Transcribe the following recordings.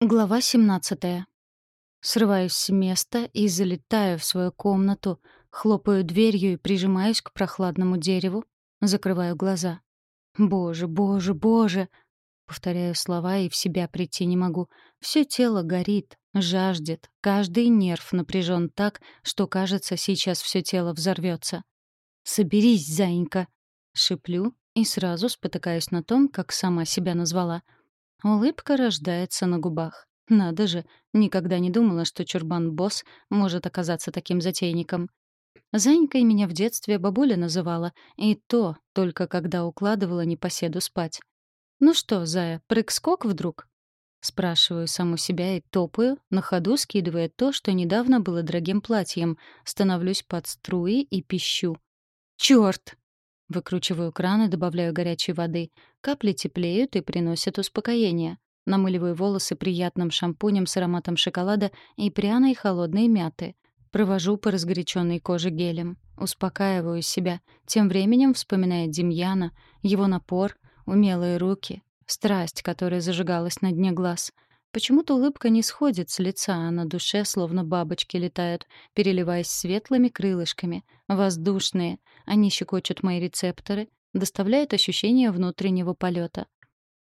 Глава 17. Срываюсь с места и залетаю в свою комнату, хлопаю дверью и прижимаюсь к прохладному дереву, закрываю глаза. «Боже, боже, боже!» Повторяю слова и в себя прийти не могу. Все тело горит, жаждет, каждый нерв напряжен так, что, кажется, сейчас все тело взорвется. «Соберись, зайенька!» — шиплю и сразу спотыкаюсь на том, как сама себя назвала — Улыбка рождается на губах. Надо же, никогда не думала, что Чурбан-босс может оказаться таким затейником. Занькой меня в детстве бабуля называла, и то только когда укладывала непоседу спать. «Ну что, зая, прыг-скок вдруг?» Спрашиваю саму себя и топаю, на ходу скидывая то, что недавно было дорогим платьем, становлюсь под струи и пищу. «Чёрт!» Выкручиваю кран и добавляю горячей воды. Капли теплеют и приносят успокоение. Намыливаю волосы приятным шампунем с ароматом шоколада и пряной холодной мяты. Провожу по разгоряченной коже гелем. Успокаиваю себя, тем временем вспоминая Демьяна, его напор, умелые руки, страсть, которая зажигалась на дне глаз — Почему-то улыбка не сходит с лица, а на душе словно бабочки летают, переливаясь светлыми крылышками, воздушные. Они щекочут мои рецепторы, доставляют ощущение внутреннего полета.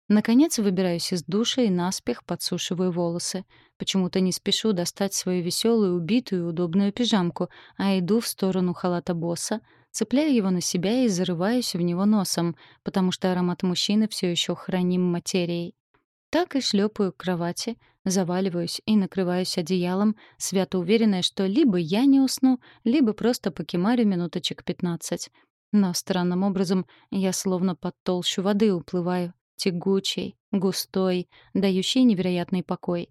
Наконец выбираюсь из душа и наспех подсушиваю волосы. Почему-то не спешу достать свою веселую, убитую удобную пижамку, а иду в сторону халата босса, цепляю его на себя и зарываюсь в него носом, потому что аромат мужчины все еще храним материей. Так и шлепаю к кровати, заваливаюсь и накрываюсь одеялом, свято уверенная, что либо я не усну, либо просто покемарю минуточек пятнадцать. Но странным образом я словно под толщу воды уплываю, тягучей, густой, дающей невероятный покой.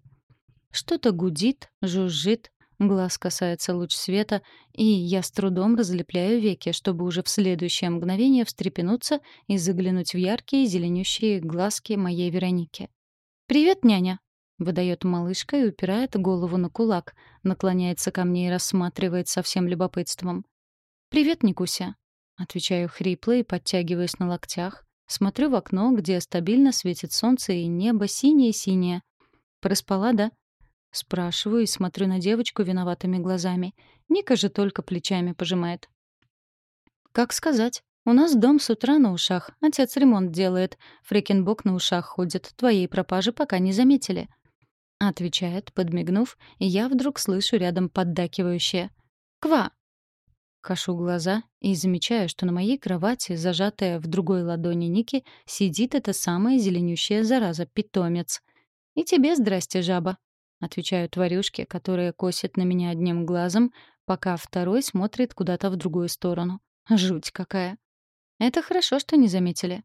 Что-то гудит, жужжит, глаз касается луч света, и я с трудом разлепляю веки, чтобы уже в следующее мгновение встрепенуться и заглянуть в яркие зеленющие глазки моей Вероники. «Привет, няня!» — выдает малышка и упирает голову на кулак, наклоняется ко мне и рассматривает со всем любопытством. «Привет, Никуся!» — отвечаю хрипло и подтягиваюсь на локтях. Смотрю в окно, где стабильно светит солнце и небо синее-синее. «Проспала, да?» Спрашиваю и смотрю на девочку виноватыми глазами. Ника же только плечами пожимает. «Как сказать?» «У нас дом с утра на ушах. Отец ремонт делает. Фрикенбок на ушах ходит. Твоей пропажи пока не заметили». Отвечает, подмигнув, и я вдруг слышу рядом поддакивающее. «Ква!» Кашу глаза и замечаю, что на моей кровати, зажатая в другой ладони Ники, сидит эта самая зеленющая зараза, питомец. «И тебе здрасте, жаба!» — отвечаю тварюшке, которая косит на меня одним глазом, пока второй смотрит куда-то в другую сторону. Жуть какая! Это хорошо, что не заметили.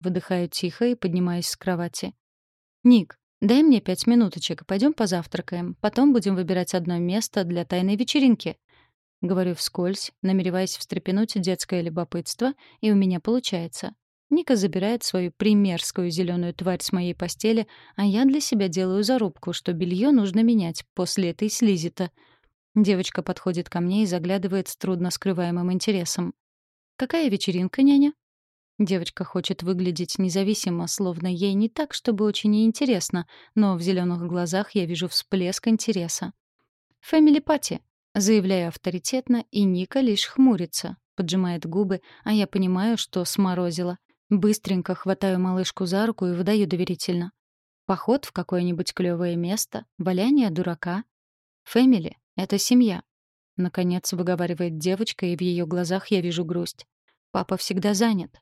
Выдыхаю тихо и поднимаюсь с кровати. Ник, дай мне пять минуточек, пойдем позавтракаем. Потом будем выбирать одно место для тайной вечеринки. Говорю вскользь, намереваясь встрепенуть детское любопытство, и у меня получается. Ника забирает свою примерскую зеленую тварь с моей постели, а я для себя делаю зарубку, что белье нужно менять после этой слизита. Девочка подходит ко мне и заглядывает с трудно скрываемым интересом. «Какая вечеринка, няня?» Девочка хочет выглядеть независимо, словно ей не так, чтобы очень интересно, но в зеленых глазах я вижу всплеск интереса. «Фэмили пати», — заявляю авторитетно, и Ника лишь хмурится, поджимает губы, а я понимаю, что сморозила. Быстренько хватаю малышку за руку и выдаю доверительно. Поход в какое-нибудь клёвое место, валяние дурака. Фэмили — это семья. Наконец выговаривает девочка, и в ее глазах я вижу грусть. Папа всегда занят.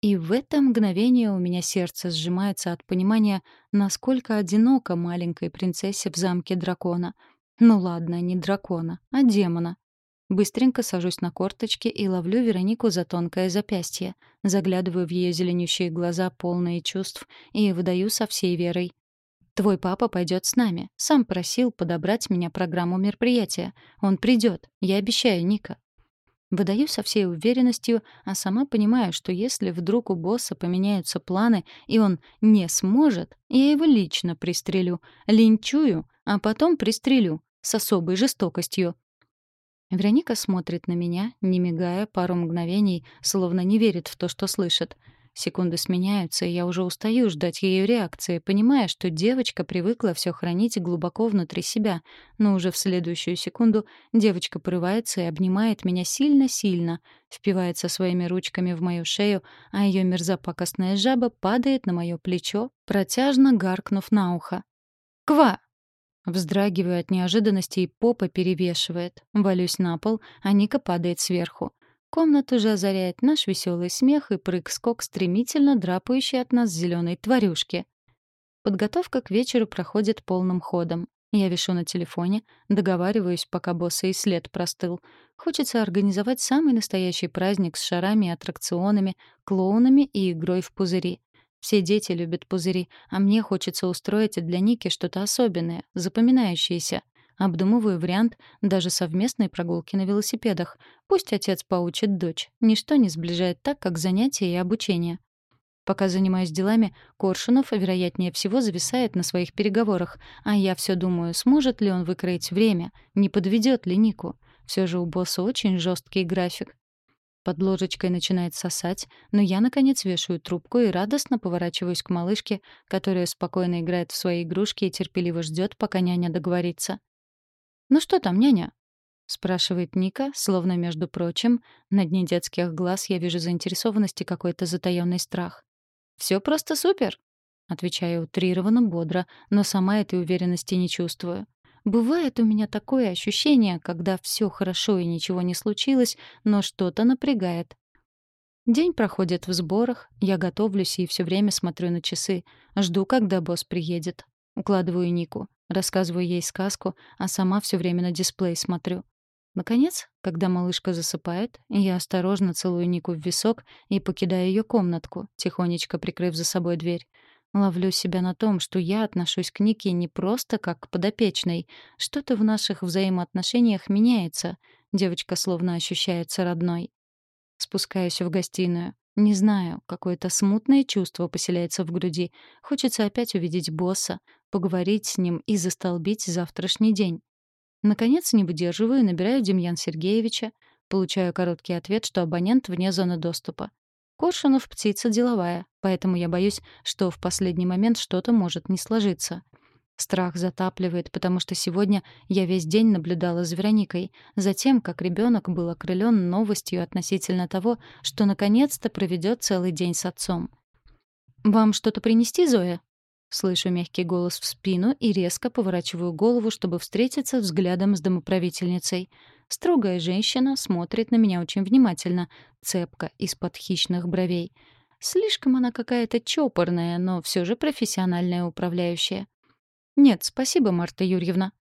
И в это мгновение у меня сердце сжимается от понимания, насколько одиноко маленькой принцессе в замке дракона. Ну ладно, не дракона, а демона. Быстренько сажусь на корточки и ловлю Веронику за тонкое запястье, заглядываю в ее зеленющие глаза, полные чувств, и выдаю со всей верой. «Твой папа пойдет с нами. Сам просил подобрать меня программу мероприятия. Он придет. Я обещаю, Ника. Выдаю со всей уверенностью, а сама понимаю, что если вдруг у босса поменяются планы, и он не сможет, я его лично пристрелю, линчую, а потом пристрелю с особой жестокостью. Вероника смотрит на меня, не мигая пару мгновений, словно не верит в то, что слышит. Секунды сменяются, и я уже устаю ждать ее реакции, понимая, что девочка привыкла все хранить глубоко внутри себя. Но уже в следующую секунду девочка порывается и обнимает меня сильно-сильно, впивается своими ручками в мою шею, а ее мерзопакостная жаба падает на мое плечо, протяжно гаркнув на ухо. «Ква!» Вздрагиваю от неожиданности, и попа перевешивает. Валюсь на пол, а Ника падает сверху. Комнату же озаряет наш веселый смех и прыг-скок стремительно драпающий от нас зеленой тварюшки. Подготовка к вечеру проходит полным ходом. Я вишу на телефоне, договариваюсь, пока босса и след простыл. Хочется организовать самый настоящий праздник с шарами и аттракционами, клоунами и игрой в пузыри. Все дети любят пузыри, а мне хочется устроить для Ники что-то особенное, запоминающееся. Обдумываю вариант даже совместной прогулки на велосипедах. Пусть отец поучит дочь. Ничто не сближает так, как занятия и обучение. Пока занимаюсь делами, Коршунов, вероятнее всего, зависает на своих переговорах, а я все думаю, сможет ли он выкроить время, не подведет ли Нику. Все же у босса очень жесткий график. Под ложечкой начинает сосать, но я, наконец, вешаю трубку и радостно поворачиваюсь к малышке, которая спокойно играет в свои игрушки и терпеливо ждет, пока няня договорится. «Ну что там, няня?» — спрашивает Ника, словно, между прочим, на дне детских глаз я вижу заинтересованность и какой-то затаённый страх. «Всё просто супер!» — отвечаю утрированно, бодро, но сама этой уверенности не чувствую. Бывает у меня такое ощущение, когда все хорошо и ничего не случилось, но что-то напрягает. День проходит в сборах, я готовлюсь и все время смотрю на часы, жду, когда босс приедет. Укладываю Нику, рассказываю ей сказку, а сама все время на дисплей смотрю. Наконец, когда малышка засыпает, я осторожно целую Нику в висок и покидаю ее комнатку, тихонечко прикрыв за собой дверь. Ловлю себя на том, что я отношусь к Нике не просто как к подопечной. Что-то в наших взаимоотношениях меняется. Девочка словно ощущается родной. Спускаюсь в гостиную. Не знаю, какое-то смутное чувство поселяется в груди. Хочется опять увидеть босса, поговорить с ним и застолбить завтрашний день. Наконец, не выдерживаю набираю Демьян Сергеевича. Получаю короткий ответ, что абонент вне зоны доступа. Коршунов — птица деловая, поэтому я боюсь, что в последний момент что-то может не сложиться. Страх затапливает, потому что сегодня я весь день наблюдала за Вероникой, затем, как ребенок был окрылен новостью относительно того, что наконец-то проведет целый день с отцом. «Вам что-то принести, Зоя?» Слышу мягкий голос в спину и резко поворачиваю голову, чтобы встретиться взглядом с домоправительницей. Строгая женщина смотрит на меня очень внимательно, цепко, из-под хищных бровей. Слишком она какая-то чопорная, но все же профессиональная управляющая. «Нет, спасибо, Марта Юрьевна».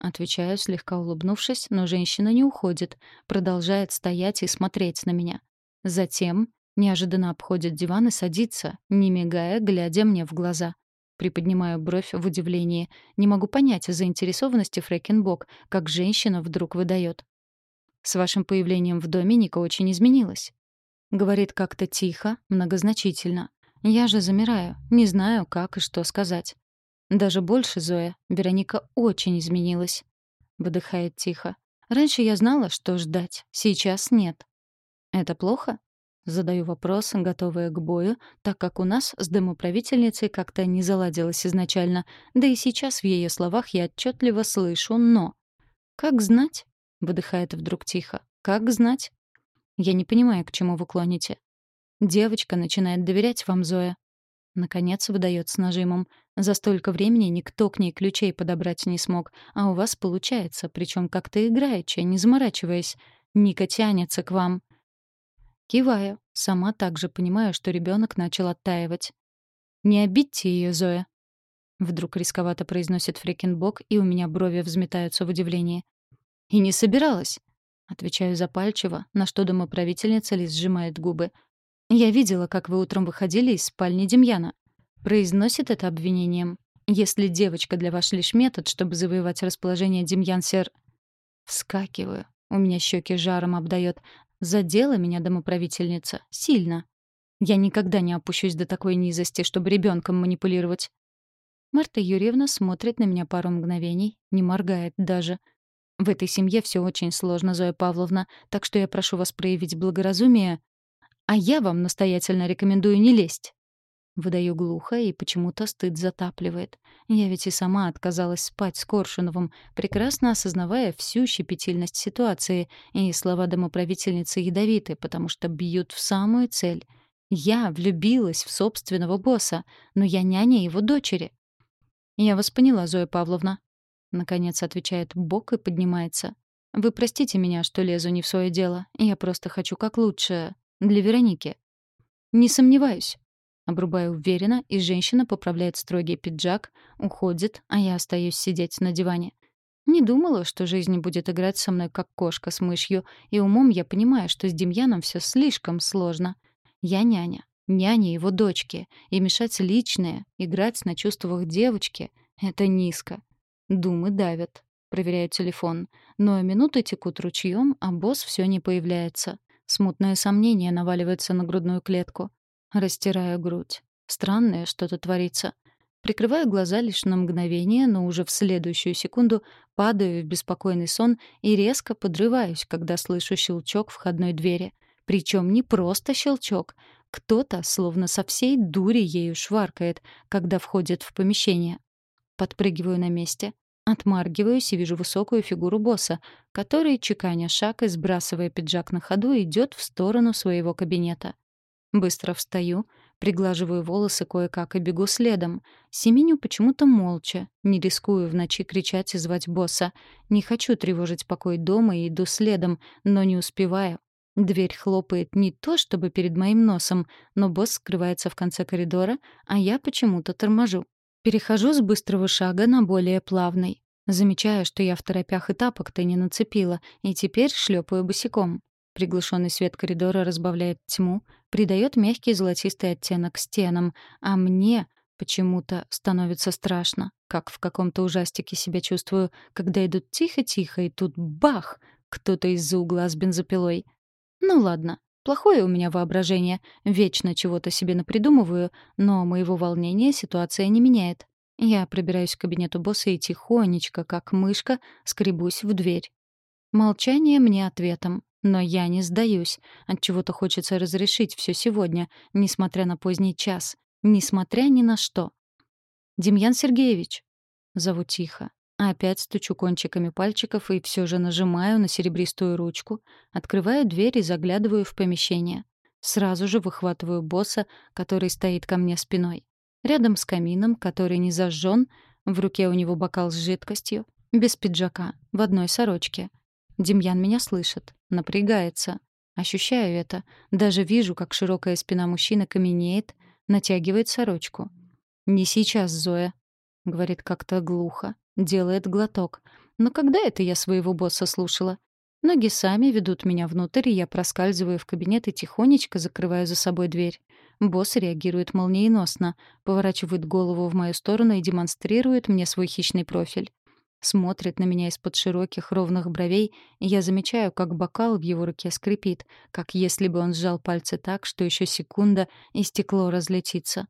Отвечаю, слегка улыбнувшись, но женщина не уходит, продолжает стоять и смотреть на меня. Затем неожиданно обходит диван и садится, не мигая, глядя мне в глаза. Приподнимаю бровь в удивлении. Не могу понять заинтересованности Фрэкенбок, как женщина вдруг выдает. С вашим появлением в доме Ника очень изменилась. Говорит как-то тихо, многозначительно. Я же замираю, не знаю, как и что сказать. Даже больше, Зоя, Вероника очень изменилась. Выдыхает тихо. Раньше я знала, что ждать, сейчас нет. Это плохо? Задаю вопрос, готовая к бою, так как у нас с домоправительницей как-то не заладилось изначально, да и сейчас в ее словах я отчетливо слышу «но». Как знать? — выдыхает вдруг тихо. «Как знать?» «Я не понимаю, к чему вы клоните». «Девочка начинает доверять вам, Зоя». Наконец выдает с нажимом. «За столько времени никто к ней ключей подобрать не смог, а у вас получается, причем как-то играючи, не заморачиваясь. Ника тянется к вам». Киваю. Сама также понимаю, что ребенок начал оттаивать. «Не обидьте ее, Зоя», Вдруг рисковато произносит Фрекенбок, и у меня брови взметаются в удивлении. «И не собиралась», — отвечаю запальчиво, на что домоправительница лишь сжимает губы. «Я видела, как вы утром выходили из спальни Демьяна». Произносит это обвинением. «Если девочка для вас лишь метод, чтобы завоевать расположение Демьян Сер...» Вскакиваю. У меня щеки жаром обдает. Задела меня домоправительница. Сильно. Я никогда не опущусь до такой низости, чтобы ребенком манипулировать. Марта Юрьевна смотрит на меня пару мгновений, не моргает даже. В этой семье все очень сложно, Зоя Павловна, так что я прошу вас проявить благоразумие. а я вам настоятельно рекомендую не лезть. Выдаю глухо, и почему-то стыд затапливает. Я ведь и сама отказалась спать с Коршуновым, прекрасно осознавая всю щепетильность ситуации, и слова домоправительницы ядовиты, потому что бьют в самую цель. Я влюбилась в собственного босса, но я няня его дочери. «Я вас поняла, Зоя Павловна», — наконец отвечает Бог и поднимается. «Вы простите меня, что лезу не в свое дело. Я просто хочу как лучше. Для Вероники». «Не сомневаюсь», Обрубаю уверенно, и женщина поправляет строгий пиджак, уходит, а я остаюсь сидеть на диване. Не думала, что жизнь будет играть со мной как кошка с мышью, и умом я понимаю, что с Демьяном все слишком сложно. Я няня, няня его дочки, и мешать личное, играть на чувствах девочки — это низко. Думы давят. Проверяю телефон. Но минуты текут ручьем, а босс все не появляется. Смутное сомнение наваливается на грудную клетку. Растираю грудь. Странное что-то творится. Прикрываю глаза лишь на мгновение, но уже в следующую секунду падаю в беспокойный сон и резко подрываюсь, когда слышу щелчок входной двери. Причем не просто щелчок. Кто-то, словно со всей дури ею шваркает, когда входит в помещение. Подпрыгиваю на месте, отмаргиваюсь и вижу высокую фигуру босса, который, чеканя шаг и сбрасывая пиджак на ходу, идет в сторону своего кабинета. Быстро встаю, приглаживаю волосы кое-как и бегу следом. Семеню почему-то молча, не рискую в ночи кричать и звать босса. Не хочу тревожить покой дома и иду следом, но не успеваю. Дверь хлопает не то чтобы перед моим носом, но босс скрывается в конце коридора, а я почему-то торможу. Перехожу с быстрого шага на более плавный. Замечаю, что я в торопях и тапок-то не нацепила, и теперь шлепаю босиком. Приглушенный свет коридора разбавляет тьму, придает мягкий золотистый оттенок стенам, а мне почему-то становится страшно, как в каком-то ужастике себя чувствую, когда идут тихо-тихо, и тут бах! Кто-то из-за угла с бензопилой. Ну ладно, плохое у меня воображение, вечно чего-то себе напридумываю, но моего волнения ситуация не меняет. Я пробираюсь к кабинету босса и тихонечко, как мышка, скребусь в дверь. Молчание мне ответом. Но я не сдаюсь. От чего то хочется разрешить все сегодня, несмотря на поздний час. Несмотря ни на что. «Демьян Сергеевич!» Зову тихо. Опять стучу кончиками пальчиков и все же нажимаю на серебристую ручку, открываю дверь и заглядываю в помещение. Сразу же выхватываю босса, который стоит ко мне спиной. Рядом с камином, который не зажжен, в руке у него бокал с жидкостью, без пиджака, в одной сорочке. Демьян меня слышит, напрягается. Ощущаю это. Даже вижу, как широкая спина мужчины каменеет, натягивает сорочку. «Не сейчас, Зоя», — говорит как-то глухо, делает глоток. Но когда это я своего босса слушала? Ноги сами ведут меня внутрь, и я проскальзываю в кабинет и тихонечко закрываю за собой дверь. Босс реагирует молниеносно, поворачивает голову в мою сторону и демонстрирует мне свой хищный профиль. Смотрит на меня из-под широких ровных бровей, и я замечаю, как бокал в его руке скрипит, как если бы он сжал пальцы так, что еще секунда, и стекло разлетится.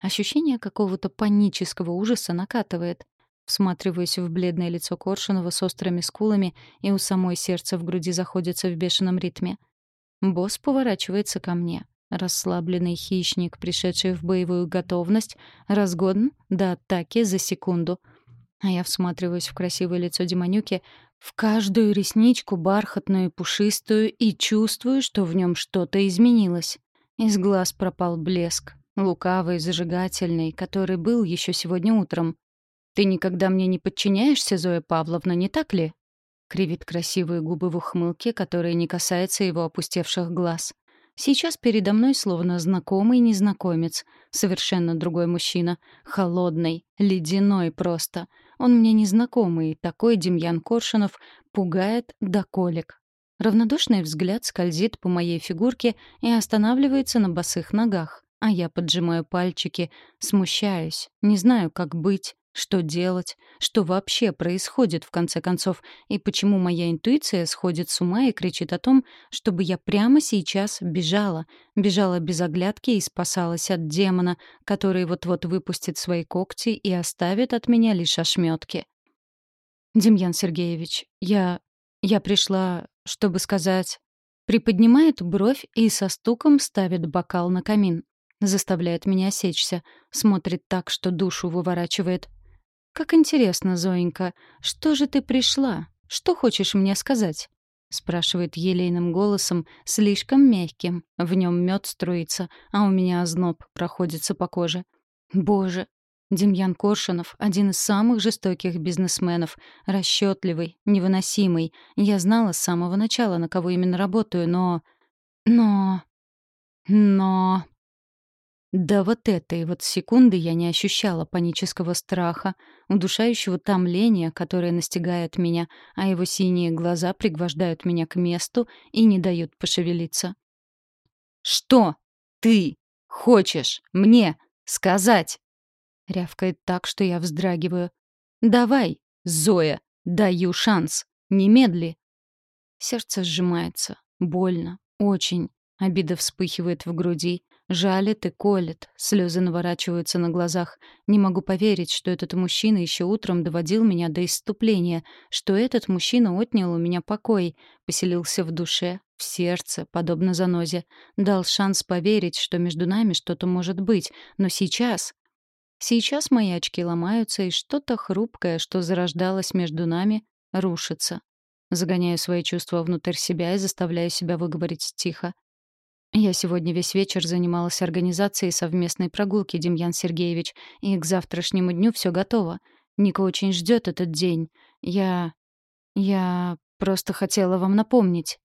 Ощущение какого-то панического ужаса накатывает. Всматриваюсь в бледное лицо Коршунова с острыми скулами, и у самой сердце в груди заходится в бешеном ритме. Босс поворачивается ко мне. Расслабленный хищник, пришедший в боевую готовность, разгоден до атаки за секунду — а я всматриваюсь в красивое лицо Демонюки, в каждую ресничку бархатную и пушистую, и чувствую, что в нем что-то изменилось. Из глаз пропал блеск, лукавый, зажигательный, который был еще сегодня утром. «Ты никогда мне не подчиняешься, Зоя Павловна, не так ли?» Кривит красивые губы в ухмылке, которая не касается его опустевших глаз. Сейчас передо мной словно знакомый незнакомец, совершенно другой мужчина, холодный, ледяной просто — он мне незнакомый, такой Демьян Коршунов пугает до колик. Равнодушный взгляд скользит по моей фигурке и останавливается на босых ногах, а я поджимаю пальчики, смущаюсь, не знаю, как быть, что делать? Что вообще происходит, в конце концов? И почему моя интуиция сходит с ума и кричит о том, чтобы я прямо сейчас бежала? Бежала без оглядки и спасалась от демона, который вот-вот выпустит свои когти и оставит от меня лишь ошметки. «Демьян Сергеевич, я... я пришла, чтобы сказать...» Приподнимает бровь и со стуком ставит бокал на камин. Заставляет меня осечься. Смотрит так, что душу выворачивает. «Как интересно, Зоенька, что же ты пришла? Что хочешь мне сказать?» спрашивает елейным голосом, слишком мягким. В нем мед струится, а у меня озноб проходится по коже. Боже, Демьян Коршунов — один из самых жестоких бизнесменов, расчетливый, невыносимый. Я знала с самого начала, на кого именно работаю, но... Но... Но... До вот этой вот секунды я не ощущала панического страха, удушающего томления, которое настигает меня, а его синие глаза пригвождают меня к месту и не дают пошевелиться. «Что ты хочешь мне сказать?» Рявкает так, что я вздрагиваю. «Давай, Зоя, даю шанс. Немедли». Сердце сжимается. Больно. Очень. Обида вспыхивает в груди. Жалит и колет. Слезы наворачиваются на глазах. Не могу поверить, что этот мужчина еще утром доводил меня до исступления, что этот мужчина отнял у меня покой, поселился в душе, в сердце, подобно занозе. Дал шанс поверить, что между нами что-то может быть. Но сейчас... Сейчас мои очки ломаются, и что-то хрупкое, что зарождалось между нами, рушится. Загоняю свои чувства внутрь себя и заставляю себя выговорить тихо. Я сегодня весь вечер занималась организацией совместной прогулки, Демьян Сергеевич, и к завтрашнему дню все готово. Ника очень ждет этот день. Я... я просто хотела вам напомнить.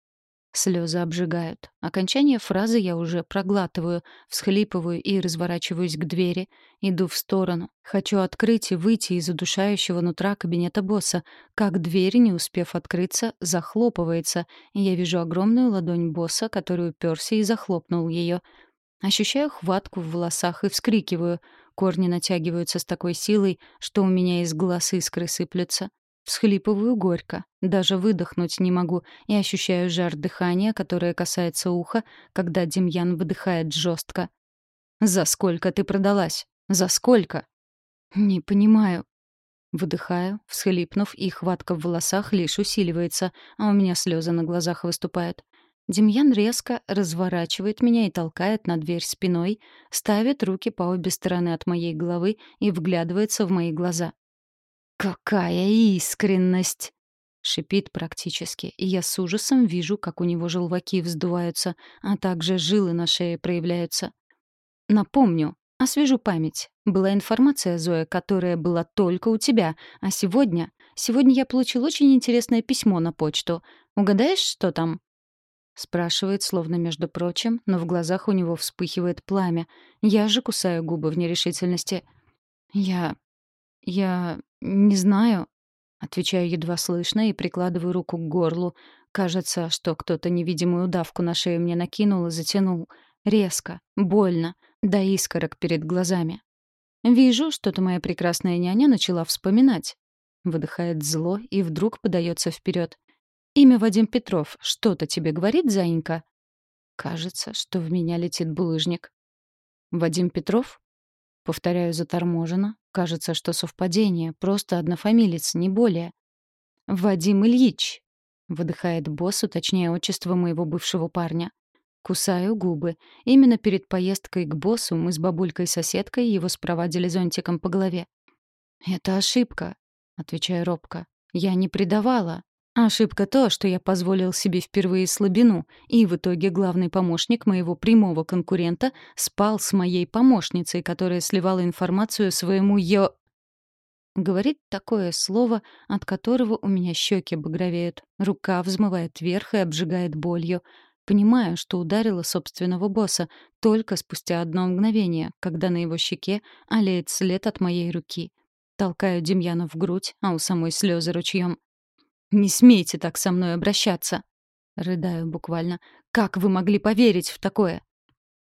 Слезы обжигают. Окончание фразы я уже проглатываю, всхлипываю и разворачиваюсь к двери. Иду в сторону. Хочу открыть и выйти из удушающего нутра кабинета босса. Как дверь, не успев открыться, захлопывается, и я вижу огромную ладонь босса, который уперся и захлопнул ее. Ощущаю хватку в волосах и вскрикиваю. Корни натягиваются с такой силой, что у меня из глаз искры сыплются. Всхлипываю горько, даже выдохнуть не могу и ощущаю жар дыхания, которое касается уха, когда Демьян выдыхает жестко. «За сколько ты продалась? За сколько?» «Не понимаю». Выдыхаю, всхлипнув, и хватка в волосах лишь усиливается, а у меня слезы на глазах выступают. Демьян резко разворачивает меня и толкает на дверь спиной, ставит руки по обе стороны от моей головы и вглядывается в мои глаза. «Какая искренность!» — шипит практически, и я с ужасом вижу, как у него желваки вздуваются, а также жилы на шее проявляются. Напомню, освежу память. Была информация, Зоя, которая была только у тебя, а сегодня... Сегодня я получил очень интересное письмо на почту. Угадаешь, что там?» Спрашивает, словно между прочим, но в глазах у него вспыхивает пламя. Я же кусаю губы в нерешительности. «Я... я... «Не знаю», — отвечаю едва слышно и прикладываю руку к горлу. Кажется, что кто-то невидимую удавку на шею мне накинул и затянул. Резко, больно, до искорок перед глазами. Вижу, что-то моя прекрасная няня начала вспоминать. Выдыхает зло и вдруг подается вперед. «Имя Вадим Петров что-то тебе говорит, зайенька?» Кажется, что в меня летит булыжник. «Вадим Петров?» Повторяю заторможенно. Кажется, что совпадение, просто однофамилец, не более. «Вадим Ильич», — выдыхает босс, уточняя отчество моего бывшего парня. Кусаю губы. Именно перед поездкой к боссу мы с бабулькой-соседкой его спровадили зонтиком по голове. «Это ошибка», — отвечаю робко. «Я не предавала». Ошибка то, что я позволил себе впервые слабину, и в итоге главный помощник моего прямого конкурента спал с моей помощницей, которая сливала информацию своему «ё...» Говорит такое слово, от которого у меня щеки багровеют, рука взмывает вверх и обжигает болью. Понимаю, что ударила собственного босса только спустя одно мгновение, когда на его щеке олеет след от моей руки. Толкаю Демьяна в грудь, а у самой слезы ручьем. «Не смейте так со мной обращаться!» Рыдаю буквально. «Как вы могли поверить в такое?»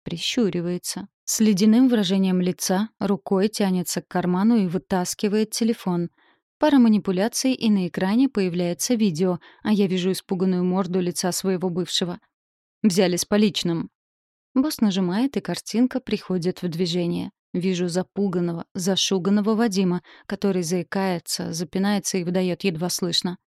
Прищуривается. С ледяным выражением лица рукой тянется к карману и вытаскивает телефон. Пара манипуляций, и на экране появляется видео, а я вижу испуганную морду лица своего бывшего. «Взяли с поличным». Босс нажимает, и картинка приходит в движение. Вижу запуганного, зашуганного Вадима, который заикается, запинается и выдает едва слышно.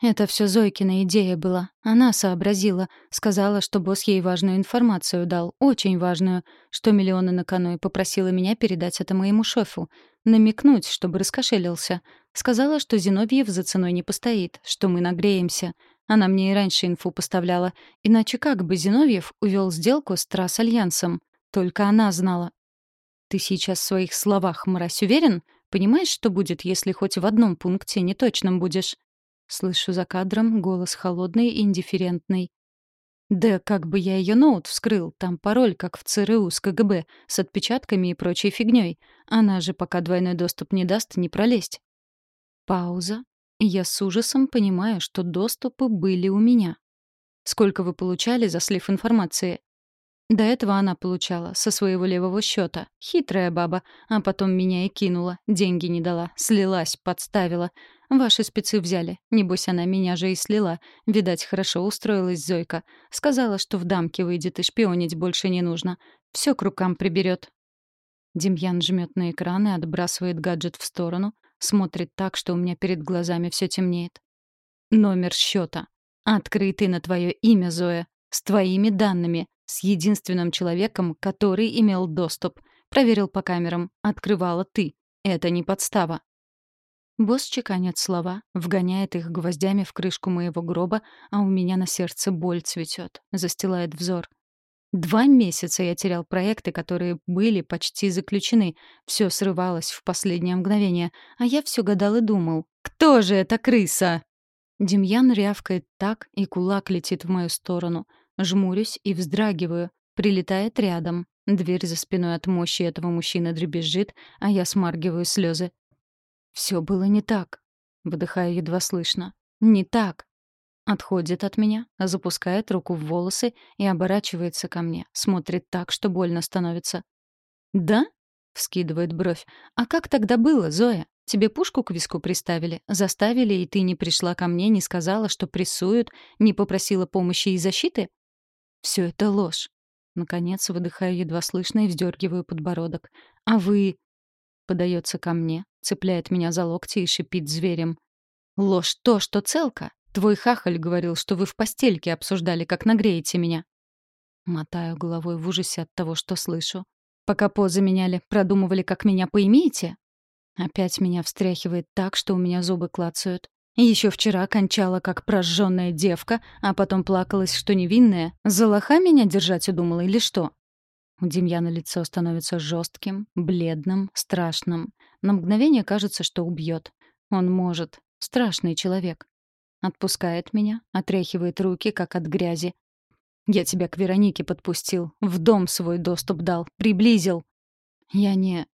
Это все Зойкина идея была. Она сообразила. Сказала, что босс ей важную информацию дал. Очень важную. Что миллионы на кону и попросила меня передать это моему шефу. Намекнуть, чтобы раскошелился. Сказала, что Зиновьев за ценой не постоит. Что мы нагреемся. Она мне и раньше инфу поставляла. Иначе как бы Зиновьев увел сделку с Трасс-Альянсом? Только она знала. «Ты сейчас в своих словах, мразь, уверен? Понимаешь, что будет, если хоть в одном пункте неточным будешь?» Слышу за кадром голос холодный и индифферентный. Да как бы я ее ноут вскрыл, там пароль, как в ЦРУ с КГБ, с отпечатками и прочей фигней. Она же пока двойной доступ не даст, не пролезть. Пауза. Я с ужасом понимаю, что доступы были у меня. Сколько вы получали за слив информации? До этого она получала со своего левого счета. Хитрая баба. А потом меня и кинула. Деньги не дала. Слилась, подставила. Ваши спецы взяли. Небось, она меня же и слила. Видать, хорошо устроилась Зойка. Сказала, что в дамке выйдет и шпионить больше не нужно. Все к рукам приберет. Демьян жмет на экран и отбрасывает гаджет в сторону. Смотрит так, что у меня перед глазами все темнеет. Номер счета. Открытый на твое имя, Зоя. С твоими данными. С единственным человеком, который имел доступ. Проверил по камерам. Открывала ты. Это не подстава. Босс чеканит слова, вгоняет их гвоздями в крышку моего гроба, а у меня на сердце боль цветет, застилает взор. Два месяца я терял проекты, которые были почти заключены. Все срывалось в последнее мгновение, а я все гадал и думал. «Кто же эта крыса?» Демьян рявкает так, и кулак летит в мою сторону. Жмурюсь и вздрагиваю. Прилетает рядом. Дверь за спиной от мощи этого мужчины дребезжит, а я смаргиваю слезы. Все было не так. Выдыхая едва слышно. Не так. Отходит от меня, запускает руку в волосы и оборачивается ко мне. Смотрит так, что больно становится. «Да?» — вскидывает бровь. «А как тогда было, Зоя? Тебе пушку к виску приставили, заставили, и ты не пришла ко мне, не сказала, что прессуют, не попросила помощи и защиты? Все это ложь. Наконец выдыхаю едва слышно и вздергиваю подбородок. А вы... Подается ко мне, цепляет меня за локти и шипит зверем. Ложь то, что целка. Твой хахаль говорил, что вы в постельке обсуждали, как нагреете меня. Мотаю головой в ужасе от того, что слышу. Пока позы меняли, продумывали, как меня поимеете? Опять меня встряхивает так, что у меня зубы клацают. Еще вчера кончала, как прожженная девка, а потом плакалась, что невинная. За лоха меня держать удумала или что? У Демьяна лицо становится жестким, бледным, страшным. На мгновение кажется, что убьет. Он может. Страшный человек. Отпускает меня, отряхивает руки, как от грязи. Я тебя к Веронике подпустил, в дом свой доступ дал, приблизил. Я не...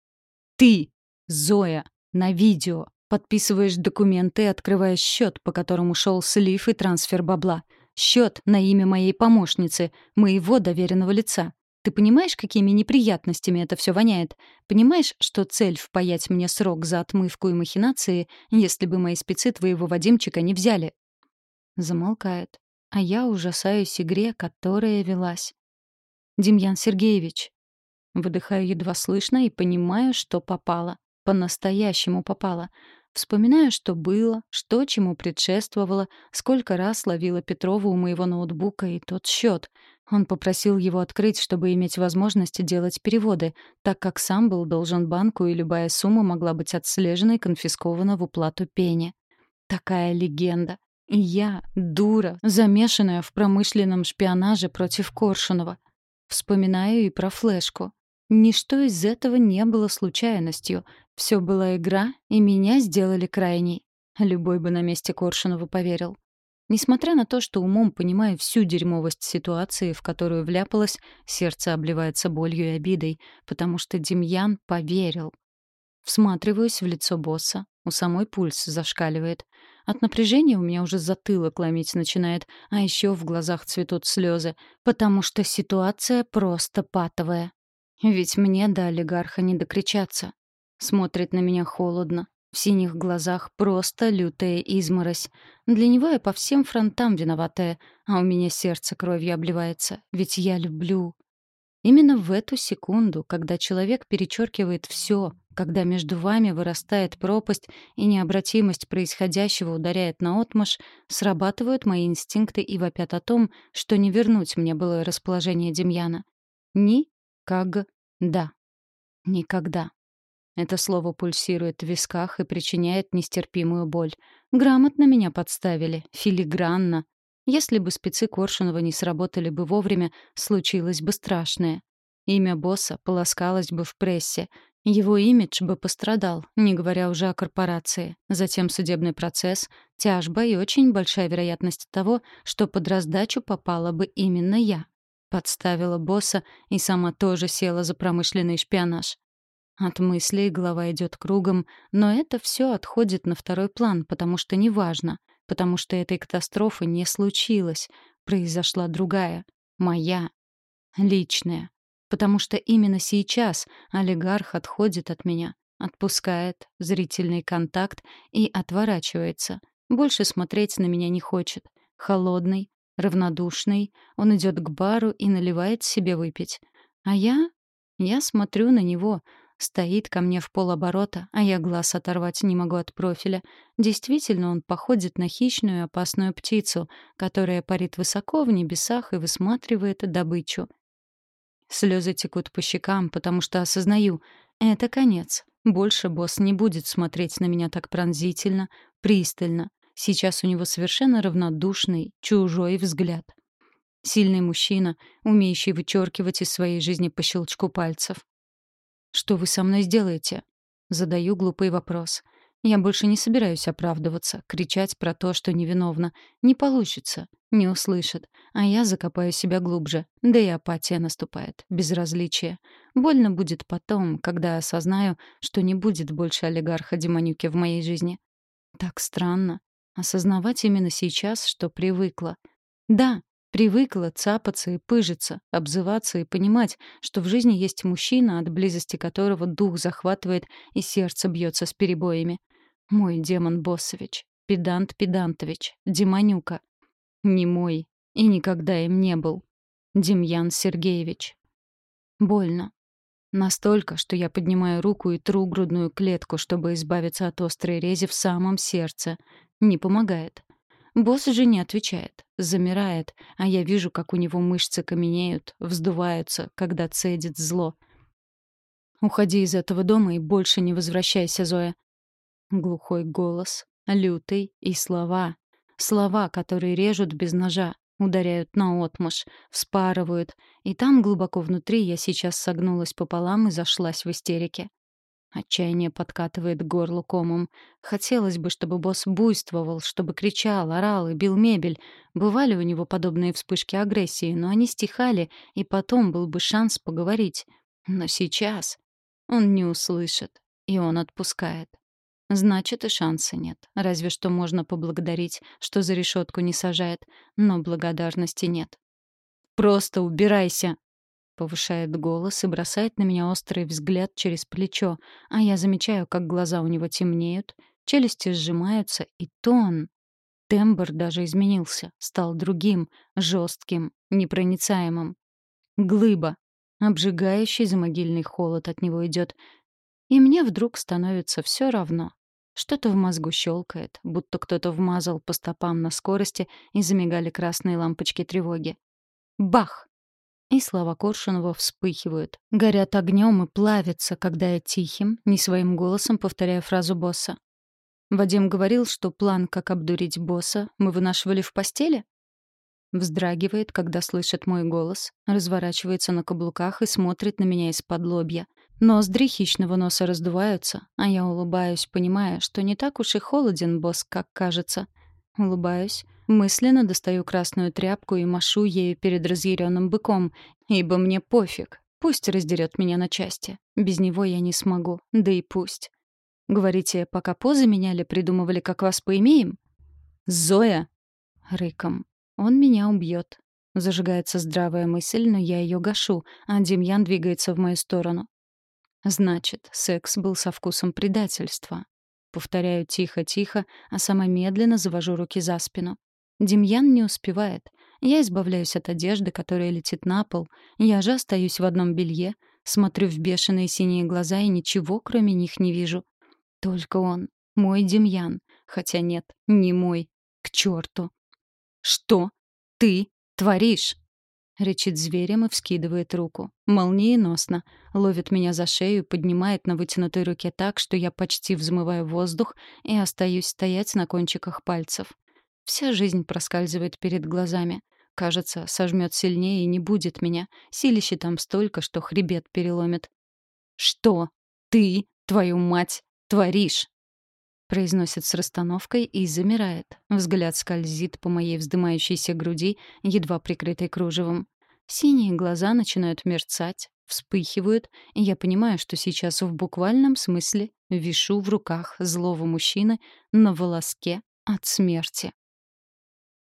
Ты, Зоя, на видео. Подписываешь документы и открываешь счет, по которому шел слив и трансфер бабла. Счет на имя моей помощницы, моего доверенного лица. Ты понимаешь, какими неприятностями это все воняет? Понимаешь, что цель впаять мне срок за отмывку и махинации, если бы мои спецы твоего Вадимчика не взяли? Замолкает. А я ужасаюсь игре, которая велась. Демьян Сергеевич. Выдыхаю едва слышно и понимаю, что попало. По-настоящему попало. Вспоминаю, что было, что чему предшествовало, сколько раз ловила Петрова у моего ноутбука и тот счет. Он попросил его открыть, чтобы иметь возможность делать переводы, так как сам был должен банку, и любая сумма могла быть отслежена и конфискована в уплату пени. Такая легенда. И я, дура, замешанная в промышленном шпионаже против Коршунова. Вспоминаю и про флешку. Ничто из этого не было случайностью. Все была игра, и меня сделали крайней. Любой бы на месте Коршунова поверил. Несмотря на то, что умом понимаю всю дерьмовость ситуации, в которую вляпалась, сердце обливается болью и обидой, потому что Демьян поверил. Всматриваюсь в лицо босса, у самой пульс зашкаливает. От напряжения у меня уже затылок ломить начинает, а еще в глазах цветут слезы, потому что ситуация просто патовая. Ведь мне до олигарха не докричаться. Смотрит на меня холодно. В синих глазах просто лютая изморозь. Для него я по всем фронтам виноватая, а у меня сердце кровью обливается. Ведь я люблю. Именно в эту секунду, когда человек перечеркивает все, когда между вами вырастает пропасть и необратимость происходящего ударяет наотмашь, срабатывают мои инстинкты и вопят о том, что не вернуть мне было расположение Демьяна. Ни-как-да. Никогда. Это слово пульсирует в висках и причиняет нестерпимую боль. Грамотно меня подставили, филигранно. Если бы спецы Коршунова не сработали бы вовремя, случилось бы страшное. Имя босса полоскалось бы в прессе. Его имидж бы пострадал, не говоря уже о корпорации. Затем судебный процесс, тяжба и очень большая вероятность того, что под раздачу попала бы именно я. Подставила босса и сама тоже села за промышленный шпионаж. От мыслей голова идет кругом, но это все отходит на второй план, потому что неважно — потому что этой катастрофы не случилось. Произошла другая, моя, личная. Потому что именно сейчас олигарх отходит от меня, отпускает зрительный контакт и отворачивается. Больше смотреть на меня не хочет. Холодный, равнодушный, он идет к бару и наливает себе выпить. А я... Я смотрю на него, Стоит ко мне в полоборота, а я глаз оторвать не могу от профиля. Действительно, он походит на хищную опасную птицу, которая парит высоко в небесах и высматривает добычу. Слезы текут по щекам, потому что осознаю — это конец. Больше босс не будет смотреть на меня так пронзительно, пристально. Сейчас у него совершенно равнодушный, чужой взгляд. Сильный мужчина, умеющий вычеркивать из своей жизни по щелчку пальцев. «Что вы со мной сделаете?» Задаю глупый вопрос. Я больше не собираюсь оправдываться, кричать про то, что невиновна. Не получится, не услышат. А я закопаю себя глубже. Да и апатия наступает, безразличие. Больно будет потом, когда осознаю, что не будет больше олигарха Демонюки в моей жизни. Так странно. Осознавать именно сейчас, что привыкла. Да, Привыкла цапаться и пыжиться, обзываться и понимать, что в жизни есть мужчина, от близости которого дух захватывает и сердце бьется с перебоями. Мой демон Боссович, педант Педантович, Демонюка. Не мой и никогда им не был. Демьян Сергеевич. Больно. Настолько, что я поднимаю руку и тру грудную клетку, чтобы избавиться от острой рези в самом сердце. Не помогает. Босс же не отвечает, замирает, а я вижу, как у него мышцы каменеют, вздуваются, когда цедит зло. «Уходи из этого дома и больше не возвращайся, Зоя». Глухой голос, лютый и слова. Слова, которые режут без ножа, ударяют наотмашь, вспарывают. И там глубоко внутри я сейчас согнулась пополам и зашлась в истерике. Отчаяние подкатывает к горлу комом. Хотелось бы, чтобы босс буйствовал, чтобы кричал, орал и бил мебель. Бывали у него подобные вспышки агрессии, но они стихали, и потом был бы шанс поговорить. Но сейчас он не услышит, и он отпускает. Значит, и шанса нет. Разве что можно поблагодарить, что за решетку не сажает, но благодарности нет. «Просто убирайся!» Повышает голос и бросает на меня острый взгляд через плечо, а я замечаю, как глаза у него темнеют, челюсти сжимаются, и тон... Тембр даже изменился, стал другим, жестким, непроницаемым. Глыба. Обжигающий замогильный холод от него идет. И мне вдруг становится все равно. Что-то в мозгу щелкает, будто кто-то вмазал по стопам на скорости и замигали красные лампочки тревоги. Бах! И слова Коршунова вспыхивают, горят огнем и плавятся, когда я тихим, не своим голосом повторяю фразу босса. Вадим говорил, что план, как обдурить босса, мы вынашивали в постели? Вздрагивает, когда слышит мой голос, разворачивается на каблуках и смотрит на меня из-под лобья. Ноздри хищного носа раздуваются, а я улыбаюсь, понимая, что не так уж и холоден босс, как кажется. Улыбаюсь, Мысленно достаю красную тряпку и машу ею перед разъяренным быком, ибо мне пофиг. Пусть раздерет меня на части. Без него я не смогу. Да и пусть. Говорите, пока позы меняли, придумывали, как вас поимеем? Зоя! Рыком. Он меня убьет. Зажигается здравая мысль, но я ее гашу, а Демьян двигается в мою сторону. Значит, секс был со вкусом предательства. Повторяю тихо-тихо, а сама медленно завожу руки за спину. Демьян не успевает. Я избавляюсь от одежды, которая летит на пол. Я же остаюсь в одном белье, смотрю в бешеные синие глаза и ничего, кроме них, не вижу. Только он. Мой Демьян. Хотя нет, не мой. К черту. «Что ты творишь?» Речит зверем и вскидывает руку. Молниеносно. Ловит меня за шею и поднимает на вытянутой руке так, что я почти взмываю воздух и остаюсь стоять на кончиках пальцев. Вся жизнь проскальзывает перед глазами. Кажется, сожмет сильнее и не будет меня. Силища там столько, что хребет переломит. «Что ты, твою мать, творишь?» произносит с расстановкой и замирает. Взгляд скользит по моей вздымающейся груди, едва прикрытой кружевом. Синие глаза начинают мерцать, вспыхивают, и я понимаю, что сейчас в буквальном смысле вишу в руках злого мужчины на волоске от смерти.